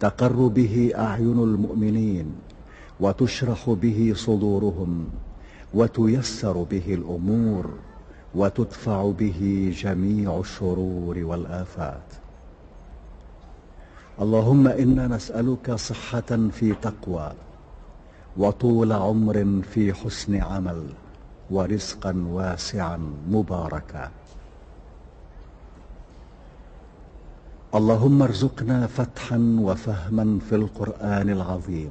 تقر به أعين المؤمنين وتشرح به صدورهم وتيسر به الأمور وتدفع به جميع الشرور والآفات. اللهم إنا نسألك صحة في تقوى وطول عمر في حسن عمل ورزقا واسعا مباركا. اللهم ارزقنا فتحا وفهما في القرآن العظيم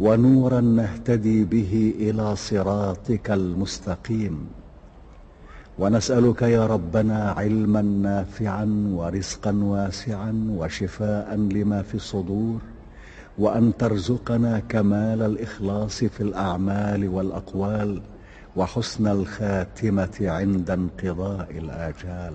ونورا نهتدي به إلى صراطك المستقيم. ونسألك يا ربنا علما نافعا ورزقا واسعا وشفاء لما في الصدور وأن ترزقنا كمال الإخلاص في الأعمال والأقوال وحسن الخاتمة عند انقضاء الآجال.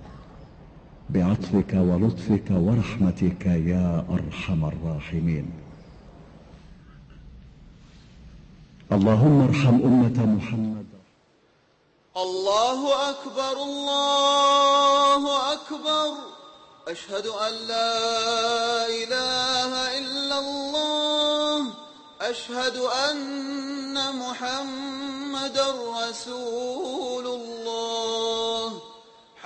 بعطفك ولطفك ورحمتك يا أرحم الراحمين. اللهم ارحم أمة محمد. الله أكبر الله أكبر. أشهد أن لا إله إلا الله. أشهد أن محمد رسول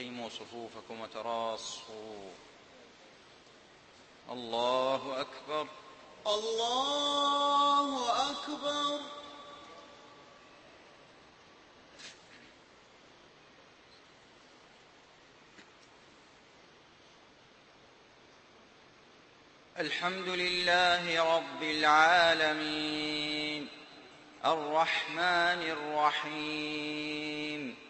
أقيموا صفوفكم وتراصوا. الله أكبر. الله أكبر. الحمد لله رب العالمين. الرحمن الرحيم.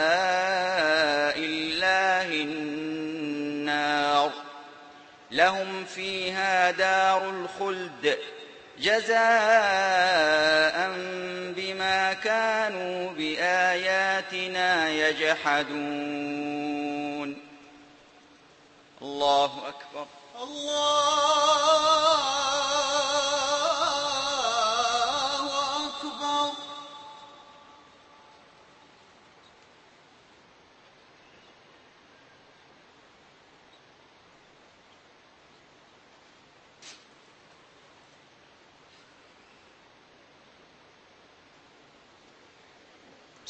فيها دار الخلد جزاء بما كانوا بآياتنا يجحدون. الله أكبر. الله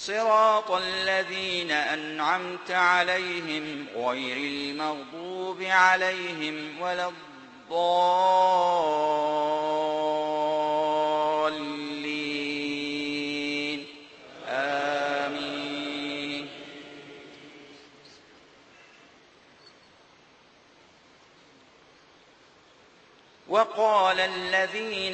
صراط الذين أنعمت عليهم غير المغضوب عليهم ولا الضالين. آمين. وقال الذين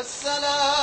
السلام